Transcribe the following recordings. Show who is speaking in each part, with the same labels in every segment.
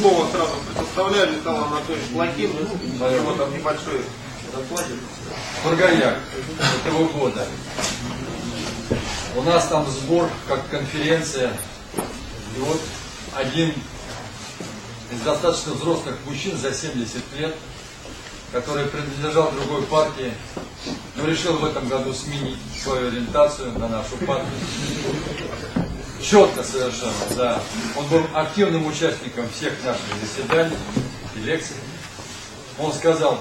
Speaker 1: слово сразу предоставляю Михаил Анатольевич Плохин, ну, его там небольшой докладик.
Speaker 2: Бургаяк этого года. У нас там сбор, как конференция. И вот один из достаточно взрослых мужчин за 70 лет, который принадлежал другой партии, но решил в этом году сменить свою ориентацию на нашу партию. Четко совершенно, да. Он был активным участником всех наших заседаний и лекций. Он сказал,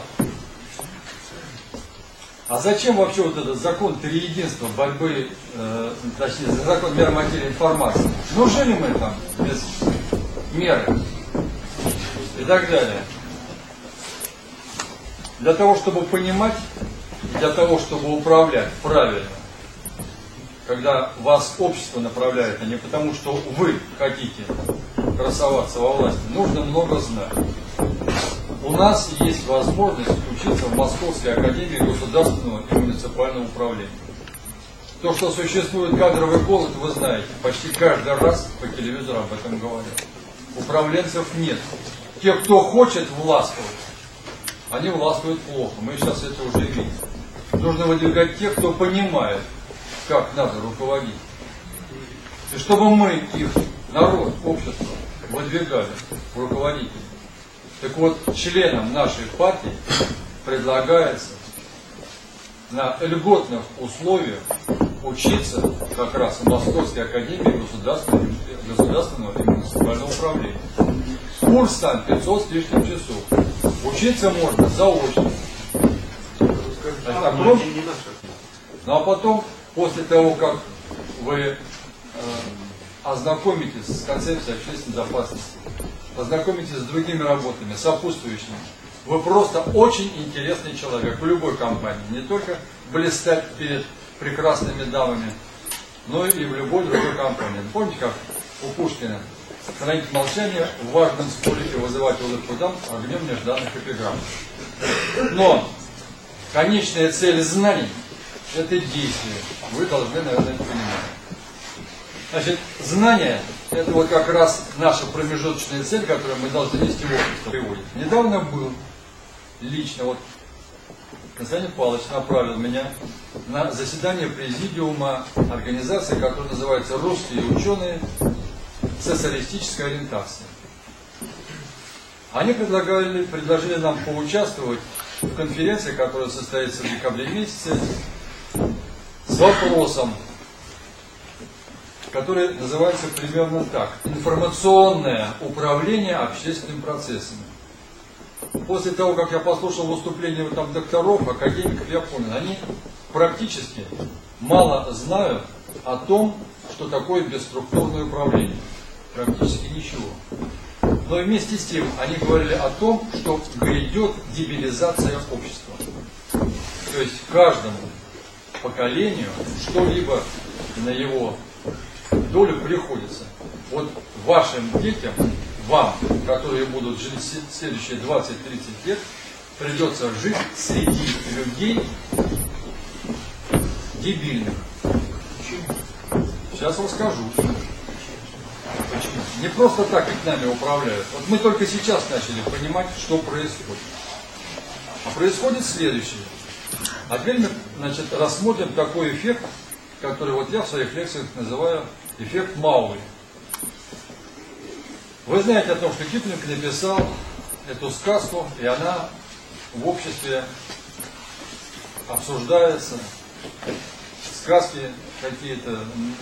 Speaker 2: а зачем вообще вот этот закон триединства борьбы, э, точнее, закон мер материи информации? Нужны ли мы там без меры? И так далее. Для того, чтобы понимать, для того, чтобы управлять правильно, когда вас общество направляет, а не потому, что вы хотите красоваться во власти, нужно много знать. У нас есть возможность учиться в Московской академии государственного и муниципального управления. То, что существует кадровый голод, вы знаете, почти каждый раз по телевизору об этом говорят. Управленцев нет. Те, кто хочет властвовать, они властвуют плохо. Мы сейчас это уже видим. Нужно выдвигать тех, кто понимает, как надо руководить. И чтобы мы их, народ, общество, выдвигали в руководителей. Так вот, членам нашей партии предлагается на льготных условиях учиться как раз в Московской академии государственного, государственного и муниципального управления. Курс там 500 с лишним часов. Учиться можно заочно. Значит, ну а потом после того, как вы э, ознакомитесь с концепцией общественной безопасности, познакомитесь с другими работами, сопутствующими, вы просто очень интересный человек в любой компании, не только блистать перед прекрасными дамами, но и в любой другой компании. Помните, как у Пушкина хранить молчание в важном споре и вызывать улыбку дам огнем нежданных эпиграмм. Но конечная цель знаний – это действие. Вы должны, наверное, понимать. Значит, знание – это вот как раз наша промежуточная цель, которую мы должны нести в общество приводит. Недавно был лично, вот Константин Павлович направил меня на заседание президиума организации, которая называется «Русские ученые социалистической ориентации». Они предлагали, предложили нам поучаствовать в конференции, которая состоится в декабре месяце, с вопросом, который называется примерно так. Информационное управление общественными процессами. После того, как я послушал выступления там докторов, академиков, я понял, они практически мало знают о том, что такое бесструктурное управление. Практически ничего. Но вместе с тем они говорили о том, что грядет дебилизация общества. То есть каждому поколению что-либо на его долю приходится. Вот вашим детям, вам, которые будут жить следующие 20-30 лет, придется жить среди людей дебильных. Сейчас расскажу. Не просто так их нами управляют. Вот мы только сейчас начали понимать, что происходит. А происходит следующее. Мы значит, рассмотрим такой эффект, который вот я в своих лекциях называю эффект Мауи. Вы знаете о том, что Киплинг написал эту сказку, и она в обществе обсуждается. Сказки какие-то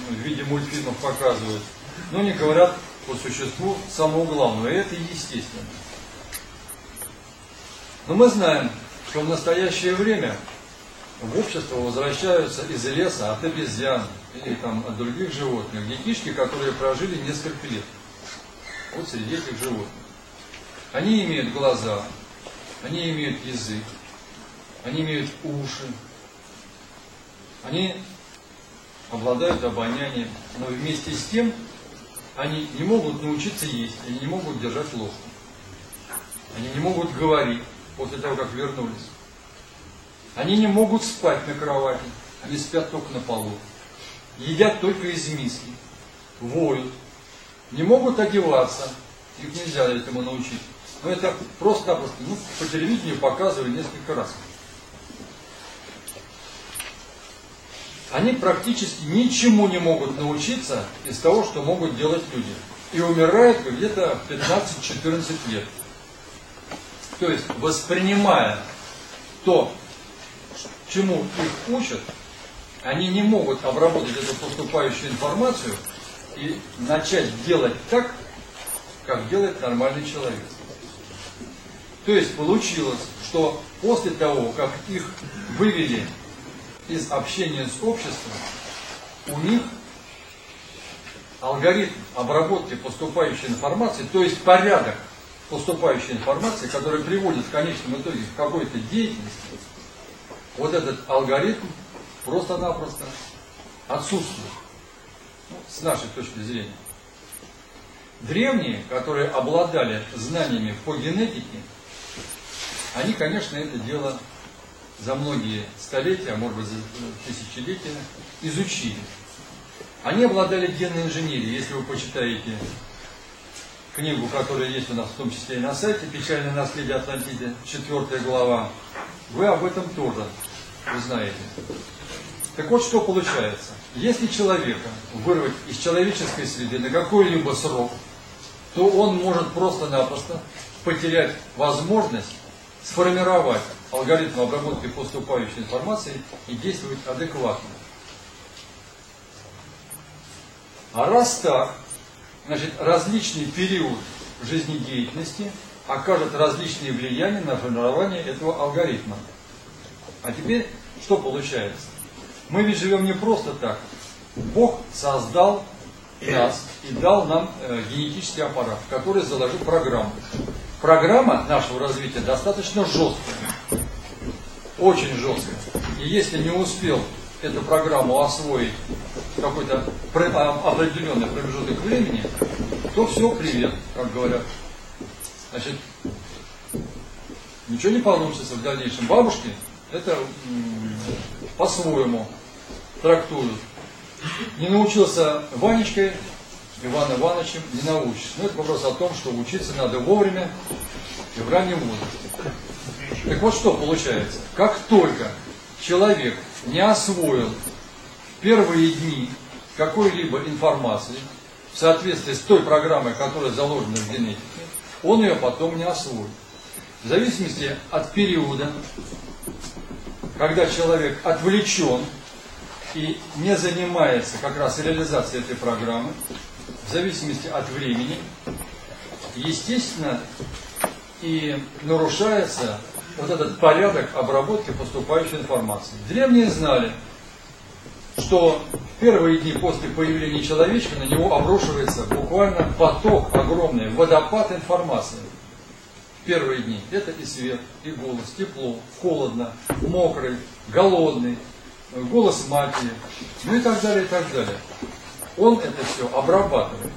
Speaker 2: в виде мультфильмов показывают. Но не говорят по существу самого главного, и это естественно. Но мы знаем, что в настоящее время в общество возвращаются из леса от обезьян или там, от других животных детишки, которые прожили несколько лет. Вот среди этих животных. Они имеют глаза, они имеют язык, они имеют уши, они обладают обонянием, но вместе с тем они не могут научиться есть, они не могут держать ложку. Они не могут говорить после того, как вернулись. Они не могут спать на кровати, они спят только на полу. Едят только из миски, воют, не могут одеваться, Их нельзя этому научить. Но это просто-напросто, ну, по телевидению показывали несколько раз. Они практически ничему не могут научиться из того, что могут делать люди. И умирают где-то 15-14 лет. То есть, воспринимая то, чему их учат, они не могут обработать эту поступающую информацию и начать делать так, как делает нормальный человек. То есть получилось, что после того, как их вывели из общения с обществом, у них алгоритм обработки поступающей информации, то есть порядок поступающей информации, который приводит в конечном итоге к какой-то деятельности, вот этот алгоритм просто-напросто отсутствует, ну, с нашей точки зрения. Древние, которые обладали знаниями по генетике, они, конечно, это дело за многие столетия, а может быть за тысячелетия, изучили. Они обладали генной инженерией. Если вы почитаете книгу, которая есть у нас в том числе и на сайте «Печальное наследие Атлантиды», четвертая глава, вы об этом тоже узнаете. Так вот, что получается. Если человека вырвать из человеческой среды на какой-либо срок, то он может просто-напросто потерять возможность сформировать алгоритм обработки поступающей информации и действовать адекватно. А раз так, значит, различный период жизнедеятельности окажет различные влияния на формирование этого алгоритма. А теперь что получается? Мы ведь живем не просто так. Бог создал нас и дал нам э, генетический аппарат, который заложил программу. Программа нашего развития достаточно жесткая, очень жесткая. И если не успел эту программу освоить какой-то а, определенный промежуток времени, то все, привет, как говорят. Значит, ничего не получится в дальнейшем. Бабушки это по-своему трактуют. Не научился Ванечкой, Иван Ивановичем не научишься. Но это вопрос о том, что учиться надо вовремя и в раннем возрасте. Так вот что получается. Как только человек не освоил первые дни какой-либо информации в соответствии с той программой, которая заложена в генетике, он ее потом не освоит. В зависимости от периода, когда человек отвлечен и не занимается как раз реализацией этой программы, в зависимости от времени, естественно, и нарушается вот этот порядок обработки поступающей информации. Древние знали, что в первые дни после появления человечка на него обрушивается буквально поток огромный, водопад информации. Первые дни это и свет, и голос, тепло, холодно, мокрый, голодный, голос матери, ну и так далее, и так далее. Он это все обрабатывает.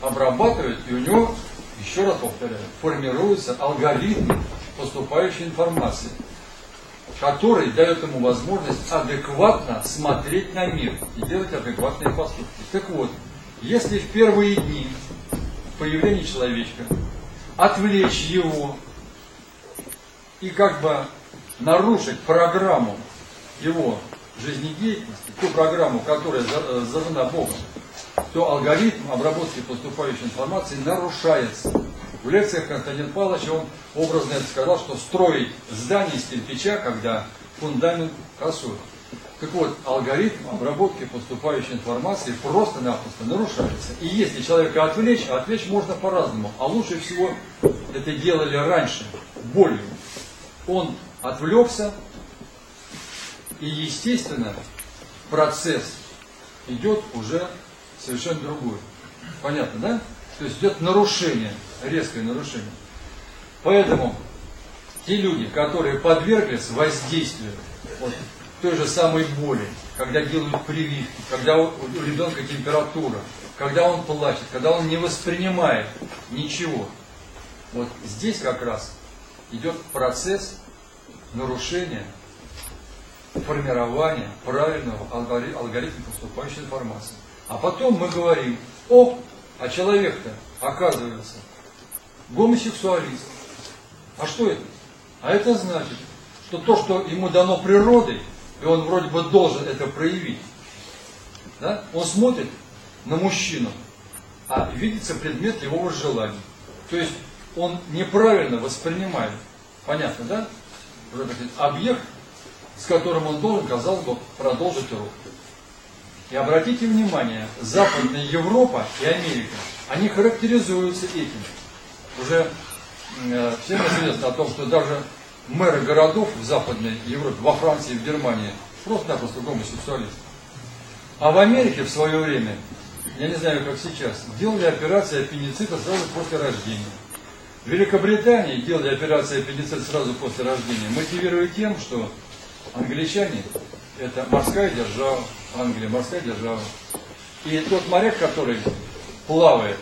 Speaker 2: Обрабатывает, и у него, еще раз повторяю, формируется алгоритм поступающей информации, который дает ему возможность адекватно смотреть на мир и делать адекватные поступки. Так вот, если в первые дни появления человечка отвлечь его и как бы нарушить программу его жизнедеятельности, ту программу, которая э, задана Богом, то алгоритм обработки поступающей информации нарушается. В лекциях Константин Павлович, он образно это сказал, что строить здание из кирпича, когда фундамент косой. Так вот, алгоритм обработки поступающей информации просто-напросто нарушается. И если человека отвлечь, а отвлечь можно по-разному. А лучше всего это делали раньше, болью. Он отвлекся, и естественно процесс идет уже совершенно другой. Понятно, да? То есть идет нарушение, резкое нарушение. Поэтому те люди, которые подверглись воздействию вот, той же самой боли, когда делают прививки, когда у ребенка температура, когда он плачет, когда он не воспринимает ничего, вот здесь как раз идет процесс нарушения формирования правильного алгоритма поступающей информации. А потом мы говорим, о, а человек-то, оказывается, гомосексуалист. А что это? А это значит, что то, что ему дано природой, и он вроде бы должен это проявить, да? он смотрит на мужчину, а видится предмет его желаний. То есть он неправильно воспринимает, понятно, да? Объект, с которым он должен, казалось бы, продолжить урок. И обратите внимание, Западная Европа и Америка, они характеризуются этим. Уже э, всем известно о том, что даже мэры городов в Западной Европе, во Франции, в Германии, просто-напросто гомосексуалисты. А в Америке в свое время, я не знаю, как сейчас, делали операцию аппендицита сразу после рождения. В Великобритании делали операцию аппендицита сразу после рождения, мотивируя тем, что англичане – это морская держава, Англия, морская держава. И тот моряк, который плавает,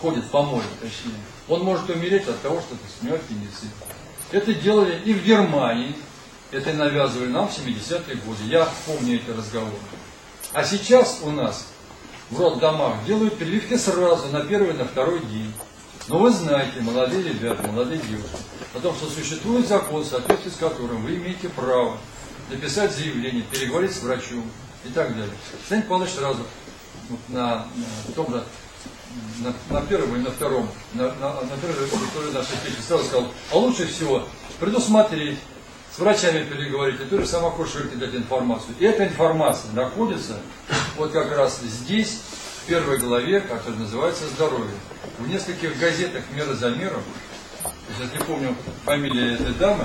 Speaker 2: ходит по морю, точнее, он может умереть от того, что у него аппендицит. Это делали и в Германии, это навязывали нам в 70-е годы. Я помню эти разговоры. А сейчас у нас в роддомах делают прививки сразу, на первый, на второй день. Но вы знаете, молодые ребята, молодые девушки, о том, что существует закон, в соответствии с которым вы имеете право написать заявление, переговорить с врачом и так далее. Станет Павлович сразу на, на том же, на, на первом и на втором, на, на, на первой аудитории нашей встречи сразу сказал, а лучше всего предусмотреть, с врачами переговорить, и тоже сама Кушерки дать информацию. И эта информация находится вот как раз здесь, в первой главе, которая называется «Здоровье». В нескольких газетах «Мера за миром», сейчас не помню фамилия этой дамы,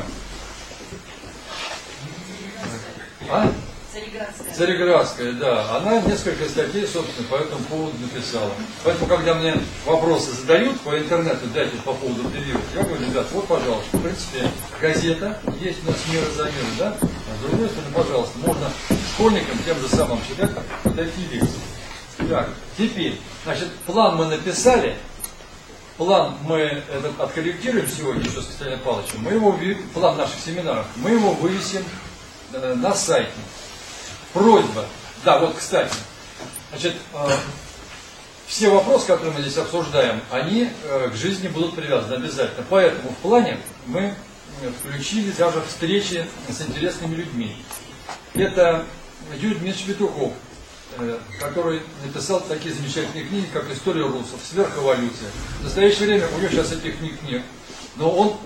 Speaker 2: а? Цареградская. Цареградская, да. Она несколько статей, собственно, по этому поводу написала. Поэтому, когда мне вопросы задают по интернету, дайте по поводу прививок, я говорю, ребят, вот, пожалуйста, в принципе, газета есть у нас «Мира за мир», да? А с другой стороны, пожалуйста, можно школьникам тем же самым читать такие лекции. Так, теперь, значит, план мы написали, план мы этот откорректируем сегодня еще с Константином Павловичем, мы его, план наших семинаров, мы его вывесим Э, на сайте. Просьба. Да, вот, кстати, значит, э, все вопросы, которые мы здесь обсуждаем, они э, к жизни будут привязаны обязательно. Поэтому в плане мы включили даже встречи с интересными людьми. Это Юрий Дмитриевич Петухов, который написал такие замечательные книги, как «История русов», «Сверхэволюция». В настоящее время у него сейчас этих книг нет, но он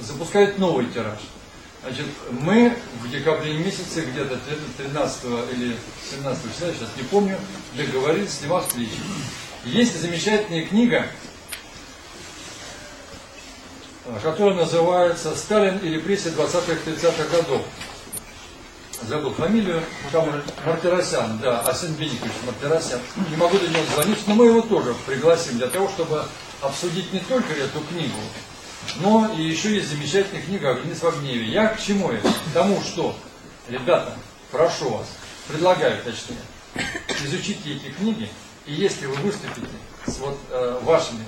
Speaker 2: запускает новый тираж – Значит, мы в декабре месяце, где-то 13 или 17 числа, сейчас не помню, договорились с ним о встрече. Есть замечательная книга, которая называется «Сталин и репрессии 20-30-х годов». Забыл фамилию, там Мартиросян, да, Асен Беникович Мартиросян. Не могу до него звонить, но мы его тоже пригласим для того, чтобы обсудить не только эту книгу, но и еще есть замечательная книга «Агнец в гневе». Я к чему это? К тому, что, ребята, прошу вас, предлагаю, точнее, изучите эти книги, и если вы выступите с вот э, вашими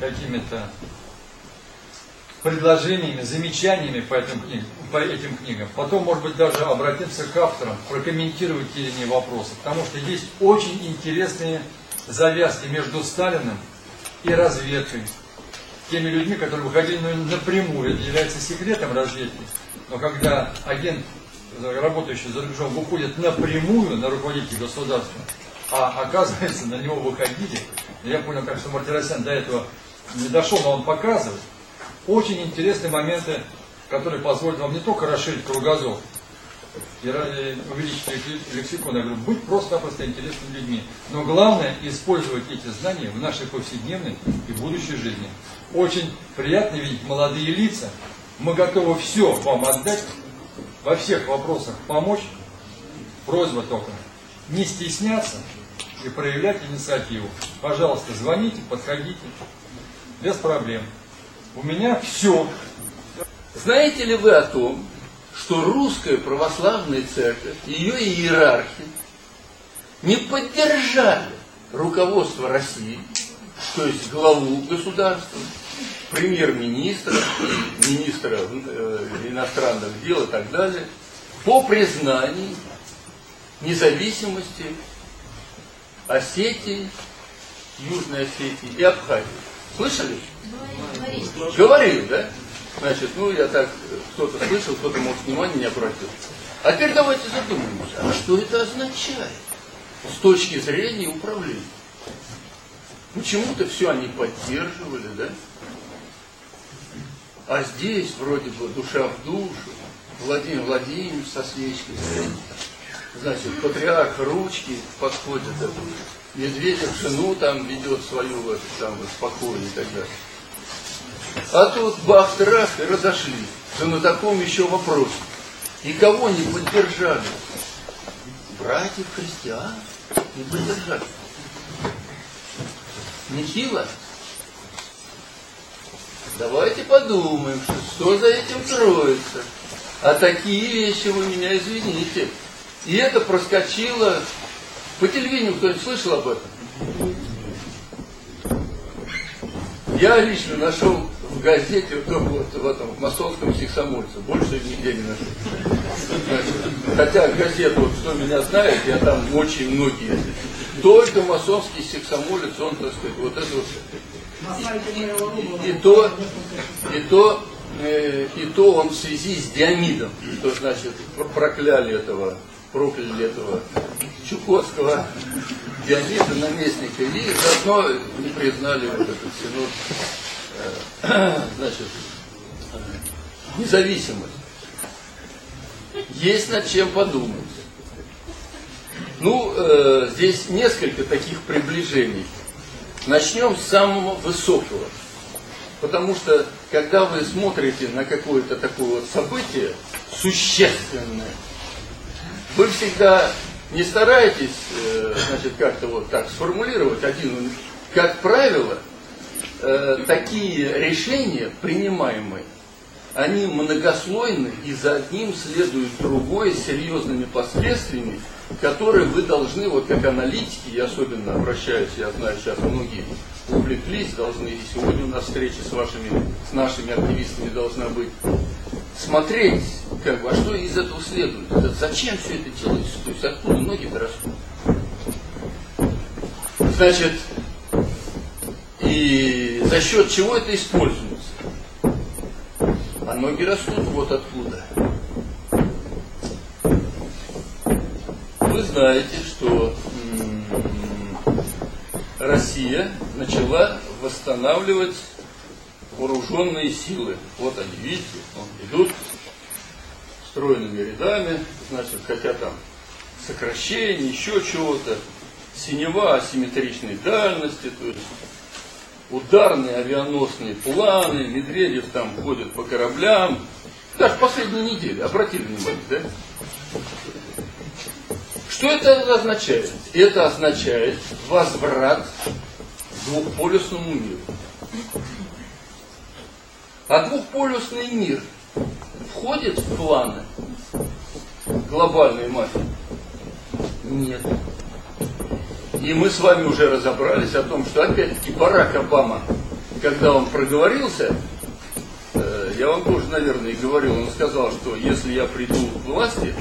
Speaker 2: какими-то предложениями, замечаниями по этим, книгам, по этим книгам. Потом, может быть, даже обратиться к авторам, прокомментировать те или иные вопросы. Потому что есть очень интересные завязки между Сталиным и разведкой, теми людьми, которые выходили ну, напрямую. Это является секретом разведки. Но когда агент, работающий за рубежом, выходит напрямую на руководителя государства, а оказывается, на него выходили, я понял, как что Мартиросян до этого не дошел, но он показывает, очень интересные моменты, которые позволят вам не только расширить кругозор, и увеличить лексикон, я говорю, быть просто-напросто интересными людьми. Но главное, использовать эти знания в нашей повседневной и будущей жизни. Очень приятно видеть молодые лица. Мы готовы все вам отдать, во всех вопросах помочь. Просьба только не стесняться и проявлять инициативу. Пожалуйста, звоните, подходите. Без проблем. У меня все.
Speaker 3: Знаете ли вы о том, что русская православная церковь, ее иерархи не поддержали руководство России, то есть главу государства, премьер-министра, министра э, иностранных дел и так далее, по признанию независимости Осетии Южной Осетии и Абхазии. Слышали? Говорил, да? Значит, ну я так, кто-то слышал, кто-то, может, внимания не обратил. А теперь давайте задумаемся, а что это означает с точки зрения управления? Почему-то все они поддерживали, да? А здесь вроде бы душа в душу, Владимир Владимирович со свечкой стоит. Значит, патриарх ручки подходит, Медведев жену там ведет свою там в спокой и так далее. А тут бах-трах и разошлись. Да на таком еще вопросе. И кого не поддержали? Братьев христиан не поддержали. Нехило? Давайте подумаем, что, что за этим кроется. А такие вещи вы меня извините. И это проскочило. По телевидению кто-нибудь слышал об этом? Я лично нашел в газете, ну, вот, в этом в масонском сихсомольце. Больше нигде не нашел. Значит, хотя газета, вот, кто меня знает, я там очень многие. Только масонский сихсомолец, он, так сказать, вот это вот. И, и, и то, и то, э, и то он в связи с Диамидом, что значит прокляли этого, прокляли этого Чукотского Диамида, наместника, и заодно не признали вот этот синод значит, независимость. Есть над чем подумать. Ну, э, здесь несколько таких приближений. Начнем с самого высокого. Потому что, когда вы смотрите на какое-то такое вот событие существенное, вы всегда не стараетесь, э, значит, как-то вот так сформулировать один, как правило, э, такие решения принимаемые, они многослойны и за одним следует другое с серьезными последствиями, которые вы должны, вот как аналитики, я особенно обращаюсь, я знаю, сейчас многие увлеклись, должны, и сегодня у нас встреча с вашими, с нашими активистами должна быть, смотреть, как бы, а что из этого следует, зачем все это делается, то есть откуда ноги-то растут. Значит, и за счет чего это используется? А ноги растут вот откуда. Вы знаете, что Россия начала восстанавливать вооруженные силы. Вот они, видите, идут стройными рядами, значит, хотя там сокращение, еще чего-то, синева асимметричной дальности, то есть ударные авианосные планы, Медведев там ходит по кораблям. Даже последние недели, обратили внимание, да? Что это означает? Это означает возврат к двухполюсному миру. А двухполюсный мир входит в планы глобальной мафии? Нет. И мы с вами уже разобрались о том, что опять-таки Барак Обама, когда он проговорился, э, я вам тоже, наверное, и говорил, он сказал, что если я приду к власти,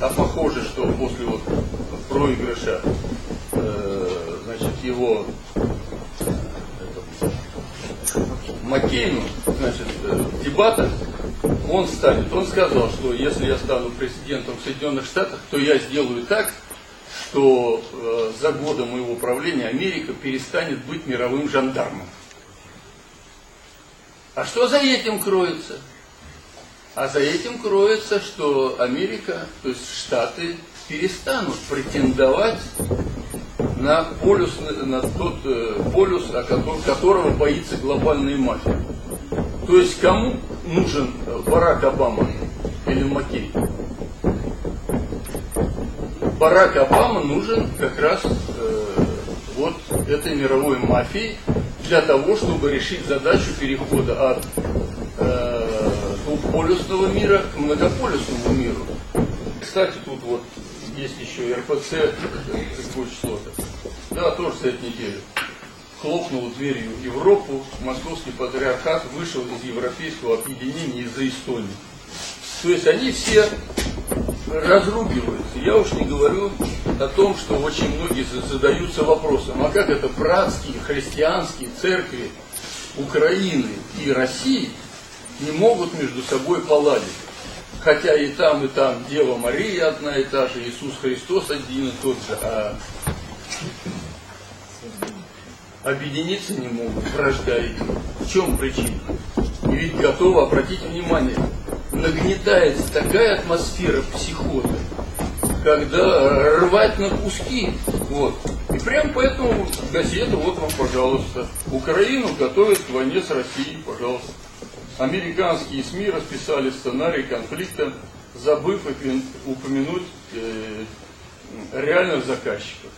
Speaker 3: а похоже, что после вот проигрыша, э, значит, его Маккейну, значит, в дебатах, он станет, он сказал, что если я стану президентом Соединенных Штатов, то я сделаю так, что э, за годы моего правления Америка перестанет быть мировым жандармом. А что за этим кроется? А за этим кроется, что Америка, то есть Штаты, перестанут претендовать на полюс, на тот э, полюс, о котором, которого боится глобальная мафия. То есть кому нужен Барак Обама или Маккей? Барак Обама нужен как раз э, вот этой мировой мафии для того, чтобы решить задачу перехода от э, двухполюсного мира к многополюсному миру. Кстати, тут вот есть еще РПЦ, какое число-то. Да, тоже за эту неделю. Хлопнул дверью Европу, московский патриархат вышел из европейского объединения из-за Эстонии. То есть они все разругиваются. Я уж не говорю о том, что очень многие задаются вопросом, а как это братские христианские церкви Украины и России не могут между собой поладить? Хотя и там, и там Дева Мария одна и та же, Иисус Христос один и тот же, а объединиться не могут, вражда. В чем причина? И ведь готовы, обратите внимание, нагнетается такая атмосфера психоза, когда рвать на куски. Вот. И прям поэтому газета, вот вам, пожалуйста, Украину готовят к войне с Россией, пожалуйста. Американские СМИ расписали сценарий конфликта, забыв упомянуть э, реальных заказчиков.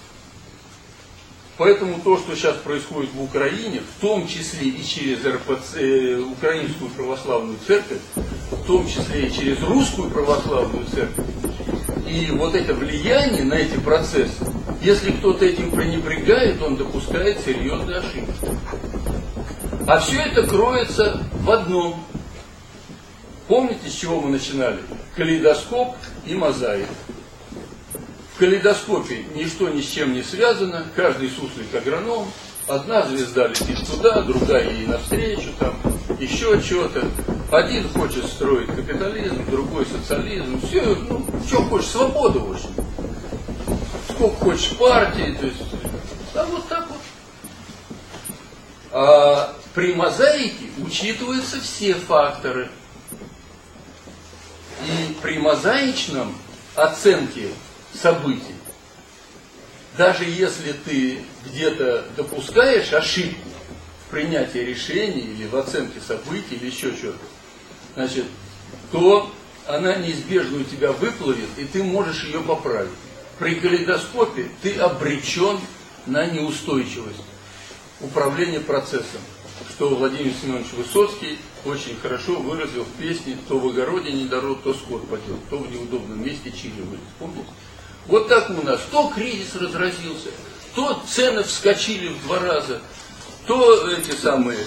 Speaker 3: Поэтому то, что сейчас происходит в Украине, в том числе и через РПЦ, э, Украинскую православную церковь, в том числе и через Русскую православную церковь, и вот это влияние на эти процессы, если кто-то этим пренебрегает, он допускает серьезные ошибки. А все это кроется в одном. Помните, с чего мы начинали? Калейдоскоп и мозаика. В калейдоскопе ничто ни с чем не связано, каждый суслик агроном, одна звезда летит туда, другая ей навстречу, там еще что-то. Один хочет строить капитализм, другой социализм, все, ну, что хочешь, свобода, в общем. Сколько хочешь партии, то есть, да вот так вот. А при мозаике учитываются все факторы. И при мозаичном оценке событий. Даже если ты где-то допускаешь ошибку в принятии решений или в оценке событий или еще что-то, значит, то она неизбежно у тебя выплывет, и ты можешь ее поправить. При калейдоскопе ты обречен на неустойчивость управления процессом, что Владимир Семенович Высоцкий очень хорошо выразил в песне «То в огороде недород, то скот пойдет, то в неудобном месте чили вылез». Помните? Вот так у нас. То кризис разразился, то цены вскочили в два раза, то эти самые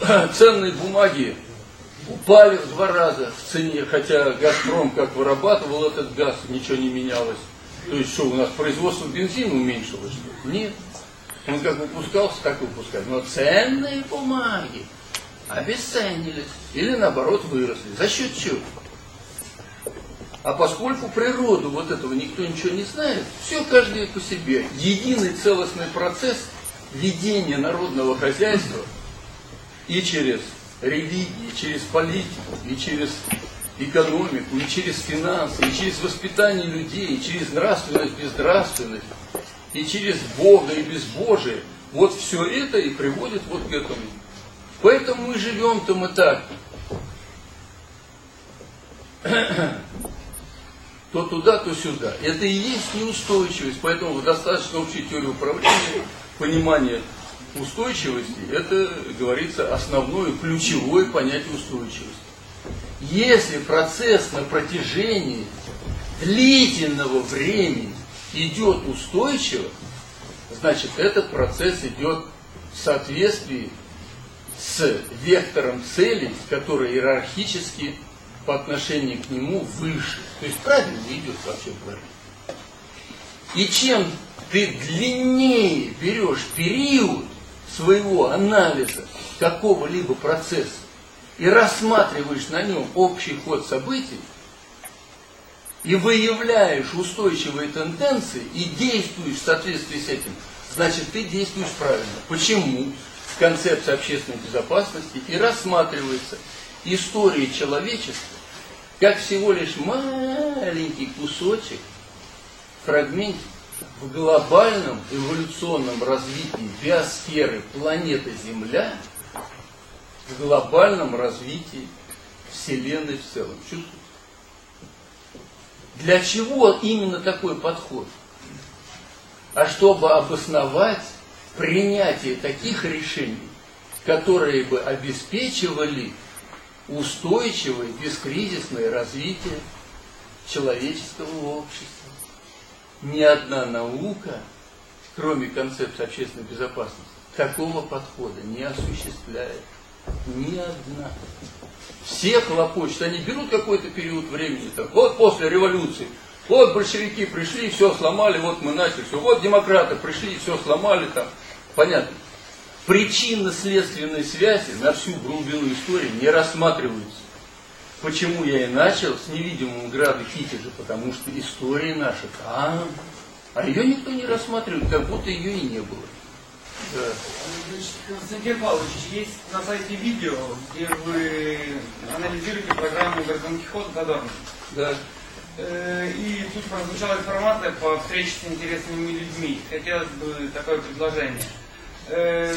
Speaker 3: ценные бумаги упали в два раза в цене, хотя Газпром как вырабатывал этот газ, ничего не менялось. То есть что, у нас производство бензина уменьшилось? Нет. Он как выпускался, так и. Но ценные бумаги обесценились или наоборот выросли. За счет чего? А поскольку природу вот этого никто ничего не знает, все каждый по себе. Единый целостный процесс ведения народного хозяйства и через религии, и через политику, и через экономику, и через финансы, и через воспитание людей, и через нравственность, безнравственность, и через Бога и безбожие. Вот все это и приводит вот к этому. Поэтому мы живем-то мы так то туда, то сюда. Это и есть неустойчивость. Поэтому достаточно общей теории управления, понимание устойчивости, это, говорится, основное, ключевое понятие устойчивости. Если процесс на протяжении длительного времени идет устойчиво, значит этот процесс идет в соответствии с вектором целей, который иерархически по отношению к нему выше. То есть правильно идет вообще правильно. И чем ты длиннее берешь период своего анализа какого-либо процесса и рассматриваешь на нем общий ход событий, и выявляешь устойчивые тенденции и действуешь в соответствии с этим, значит ты действуешь правильно. Почему? В общественной безопасности и рассматривается история человечества как всего лишь маленький кусочек, фрагмент в глобальном эволюционном развитии биосферы планеты Земля, в глобальном развитии Вселенной в целом. Чувствуете? Для чего именно такой подход? А чтобы обосновать принятие таких решений, которые бы обеспечивали устойчивое, бескризисное развитие человеческого общества. Ни одна наука, кроме концепции общественной безопасности, такого подхода не осуществляет. Ни одна. Все хлопочут, они берут какой-то период времени, так, вот после революции, вот большевики пришли, все сломали, вот мы начали, все, вот демократы пришли, все сломали там. Понятно. Причинно-следственной связи на всю глубину истории не рассматриваются. Почему я и начал с невидимого града Китежа, потому что история наша там, а ее никто не рассматривает, как будто ее и не было.
Speaker 4: Да. Значит, Константин Павлович, есть на сайте видео, где вы анализируете программу Дон Кихот Дадорна.
Speaker 3: Да.
Speaker 4: Э, и тут прозвучала информация по встрече с интересными людьми. Хотелось бы такое предложение. Э,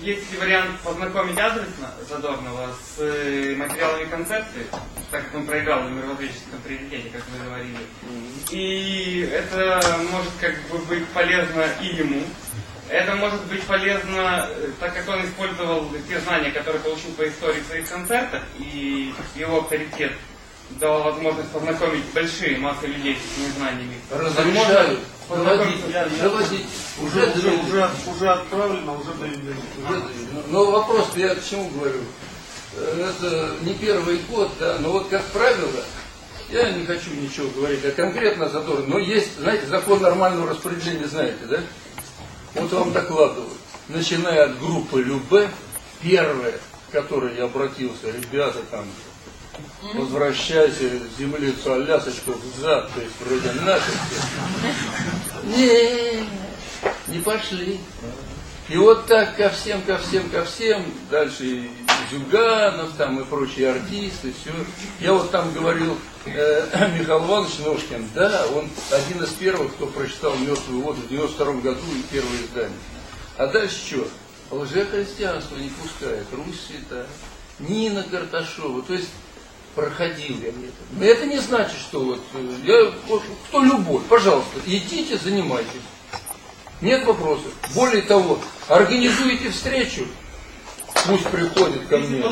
Speaker 4: есть ли вариант познакомить адресно Задорнова с э, материалами концепции, так как он проиграл в мировоззренческом приоритете, как вы говорили. И это может как бы быть полезно и ему, это может быть полезно, так как он использовал те знания, которые получил по истории в своих концертах, и его авторитет дал возможность познакомить большие массы людей с этими знаниями.
Speaker 3: Разрешаю. Доводить, доводить. Уже,
Speaker 1: уже, уже, уже отправлено, уже доведено.
Speaker 3: Но вопрос я к чему говорю? Это не первый год, да, но вот как правило, я не хочу ничего говорить, а конкретно Задор, но есть, знаете, закон нормального распоряжения, знаете, да? Вот вам докладывают. Начиная от группы Любе, первое, к которой я обратился, ребята там, возвращайте землицу Алясочку взад, то есть вроде наших. Не, не пошли. И вот так ко всем, ко всем, ко всем, дальше и Зюганов там и прочие артисты, все. Я вот там говорил, э, Михаил Иванович Ножкин, да, он один из первых, кто прочитал «Мертвый воду» в 92 году и первое издание. А дальше что? Лжехристианство не пускает, Русь святая. Нина Карташова, то есть проходил я это. Но это не значит, что вот, э, я, кто любой, пожалуйста, идите, занимайтесь. Нет вопросов. Более того, организуйте встречу, пусть приходит ко мне.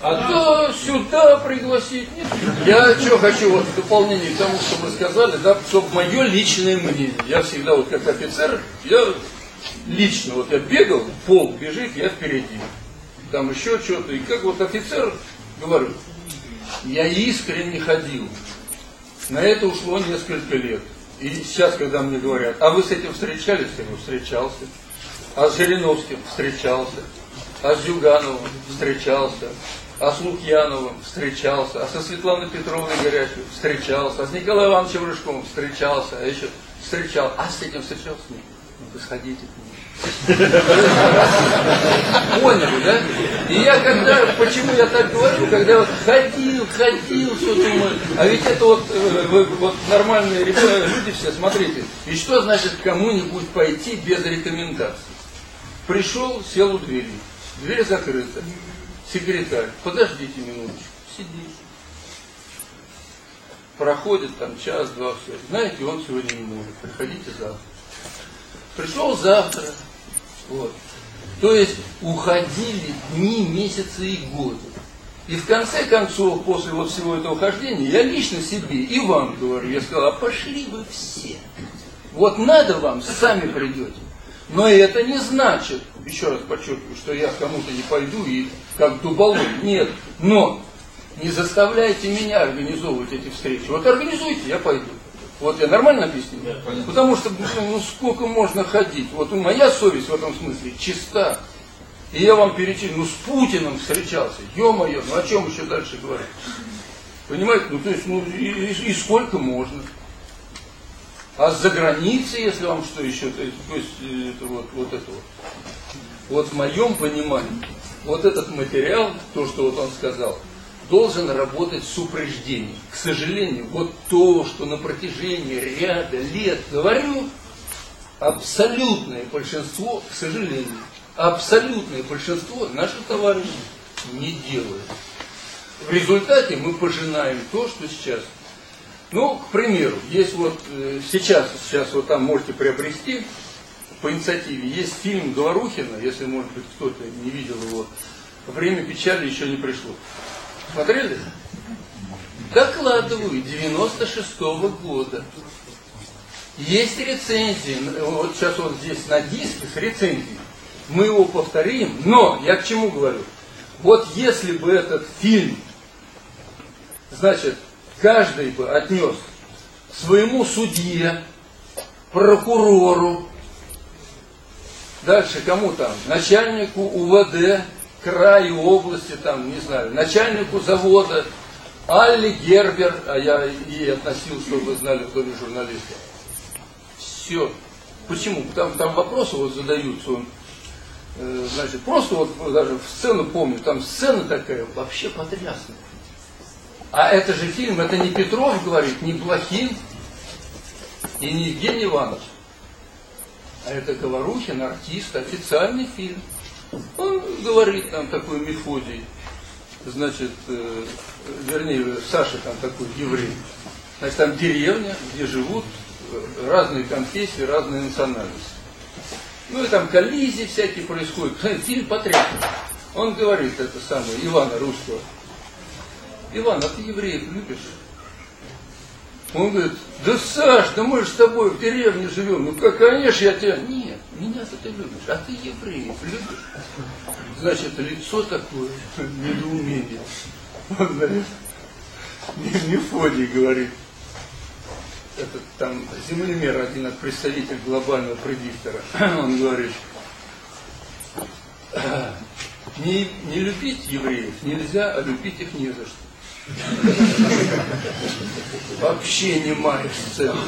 Speaker 3: А да, сюда пригласить. Нет. Я что хочу вот в дополнение к тому, что вы сказали, да, чтобы мое личное мнение. Я всегда вот как офицер, я лично вот я бегал, пол бежит, я впереди. Там еще что-то. И как вот офицер говорю, я искренне ходил. На это ушло несколько лет. И сейчас, когда мне говорят, а вы с этим встречались? Я говорю, встречался. А с Жириновским встречался. А с Зюгановым встречался. А с Лукьяновым встречался. А со Светланой Петровной Горячей встречался. А с Николаем Ивановичем Рыжковым встречался. А еще встречал. А с этим встречался? Нет. Ну, сходите к нему. Поняли, да? И я когда, почему я так говорю, когда вот ходил, ходил, все думаю, а ведь это вот, э, вот нормальные люди все, смотрите, и что значит кому-нибудь пойти без рекомендаций? Пришел, сел у двери, дверь закрыта, секретарь, подождите минуточку, сидит. Проходит там час-два, все. Знаете, он сегодня не может, приходите завтра. Пришел завтра. Вот. То есть уходили дни, месяцы и годы. И в конце концов, после вот всего этого хождения, я лично себе и вам говорю, я сказал, а пошли вы все. Вот надо вам, сами придете. Но это не значит, еще раз подчеркиваю, что я кому-то не пойду и как дуболом. Нет. Но не заставляйте меня организовывать эти встречи. Вот организуйте, я пойду. Вот я нормально объяснил? Да, Потому что ну, сколько можно ходить. Вот моя совесть в этом смысле чиста. И я вам перечислю, ну с Путиным встречался, ё-моё, ну о чем еще дальше говорить? Понимаете, ну то есть, ну и, и, и сколько можно? А за границей, если вам что еще, то есть, то есть это вот, вот это вот. Вот в моем понимании, вот этот материал, то, что вот он сказал, должен работать с упреждением. К сожалению, вот то, что на протяжении ряда лет говорю, абсолютное большинство, к сожалению, абсолютное большинство наших товарищей не делают. В результате мы пожинаем то, что сейчас. Ну, к примеру, есть вот э, сейчас, сейчас вот там можете приобрести по инициативе, есть фильм Говорухина, если, может быть, кто-то не видел его, «Время печали еще не пришло». Смотрели? Докладываю, 96 -го года. Есть рецензии, вот сейчас вот здесь на диске с рецензией. мы его повторим, но я к чему говорю? Вот если бы этот фильм, значит, каждый бы отнес своему судье, прокурору, дальше кому там, начальнику УВД, краю, области, там, не знаю, начальнику завода, Алли Гербер, а я ей относил, чтобы вы знали в доме журналистов. Все. Почему? Там, там вопросы вот задаются, он, э, значит, просто вот даже в сцену помню, там сцена такая вообще потрясная. А это же фильм, это не Петров говорит, не Блохин и не Евгений Иванович. А это Говорухин, артист, официальный фильм. Он говорит там такой Мефодий, значит, э, вернее, Саша там такой еврей. Значит, там деревня, где живут э, разные конфессии, разные национальности. Ну и там коллизии всякие происходят. Фильм потрясный. Он говорит это самое, Ивана Русского. Иван, а ты евреев любишь? Он говорит, да Саш, да мы же с тобой в деревне живем. Ну как, конечно, я тебя... Нет, меня-то ты любишь, а ты евреев любишь. Значит, лицо такое, недоумение. Он, говорит, Мефодий говорит, этот там землемер, один от представителей глобального предиктора, он говорит, не, не любить евреев нельзя, а любить их не за что. Вообще не маешь сцену.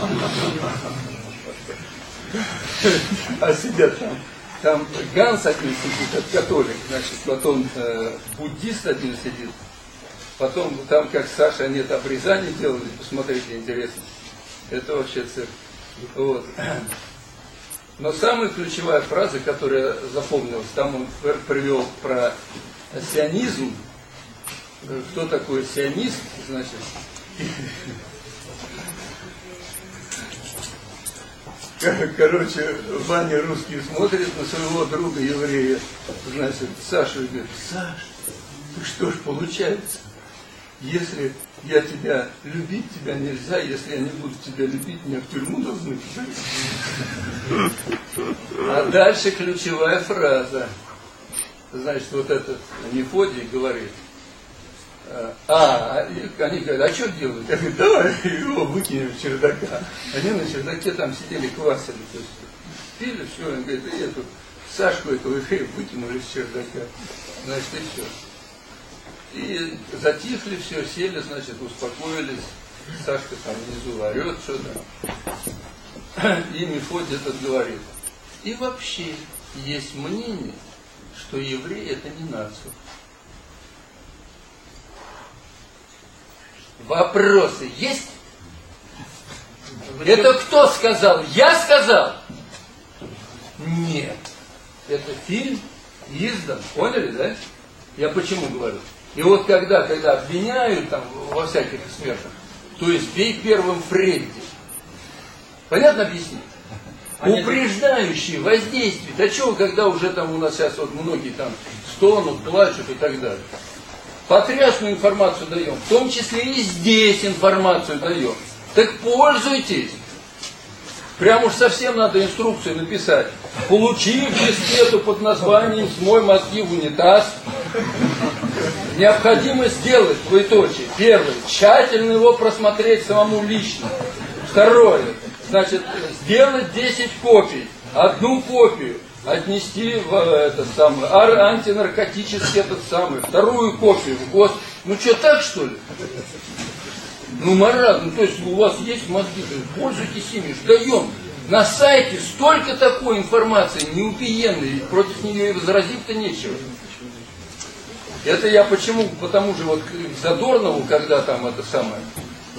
Speaker 3: А сидят там. Там Ганс один сидит, это католик, значит, потом э, буддист один сидит. Потом там, как Саша, они это обрезание делали, посмотрите, интересно. Это вообще цирк. Вот. Но самая ключевая фраза, которая запомнилась, там он привел про сионизм, кто такой сионист, значит, Короче, Ваня русский смотрит на своего друга еврея, значит, Саша говорит, Саш, ты что ж получается, если я тебя, любить тебя нельзя, если я не буду тебя любить, меня в тюрьму должны посадить. А дальше ключевая фраза. Значит, вот этот Мефодий говорит, а, они говорят, а что делать? Я говорю, давай его выкинем с чердака. Они на чердаке там сидели, квасили, то есть пили, все, они говорят, и эту Сашку этого выкинули с чердака. Значит, и все. И затихли все, сели, значит, успокоились. Сашка там внизу орет что-то. И Мефодий этот говорит. И вообще есть мнение, что евреи это не нация. Вопросы есть? Это кто сказал? Я сказал? Нет. Это фильм издан. Поняли, да? Я почему говорю? И вот когда, когда обвиняют там во всяких смертах, то есть бей первым Фредди. Понятно объяснить? Упреждающие воздействие. Да чего, когда уже там у нас сейчас вот многие там стонут, плачут и так далее потрясную информацию даем, в том числе и здесь информацию даем. Так пользуйтесь. Прям уж совсем надо инструкцию написать. Получив дискету под названием «Смой мозги в унитаз», необходимо сделать двоеточие. Первое. Тщательно его просмотреть самому лично. Второе. Значит, сделать 10 копий. Одну копию отнести в э, этот самый антинаркотический этот самый, вторую копию в ГОС. Ну что, так что ли? Ну, марат, ну то есть у вас есть мозги, пользуйтесь ими, даем. На сайте столько такой информации неупиенной, против нее и возразить-то нечего. Это я почему? Потому же вот к Задорнову, когда там это самое,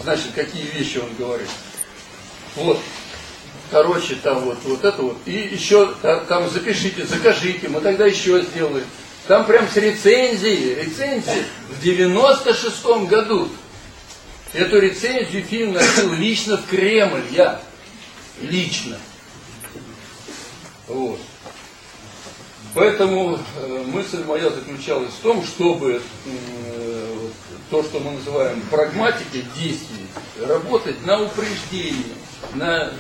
Speaker 3: значит, какие вещи он говорит. Вот, короче, там вот, вот это вот. И еще там запишите, закажите, мы тогда еще сделаем. Там прям с рецензией, рецензии в 96-м году. Эту рецензию фильм носил лично в Кремль, я. Лично. Вот. Поэтому э, мысль моя заключалась в том, чтобы э, то, что мы называем прагматикой действий, работать на упреждение, на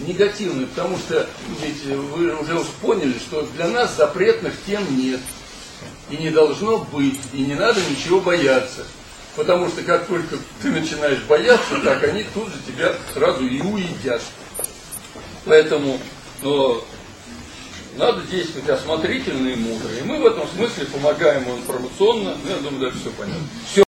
Speaker 3: негативный, потому что ведь вы уже поняли, что для нас запретных тем нет. И не должно быть, и не надо ничего бояться. Потому что как только ты начинаешь бояться, так они тут же тебя сразу и уедят. Поэтому но надо действовать осмотрительно и мудро. И мы в этом смысле помогаем информационно. Ну, я думаю, дальше все понятно. Все.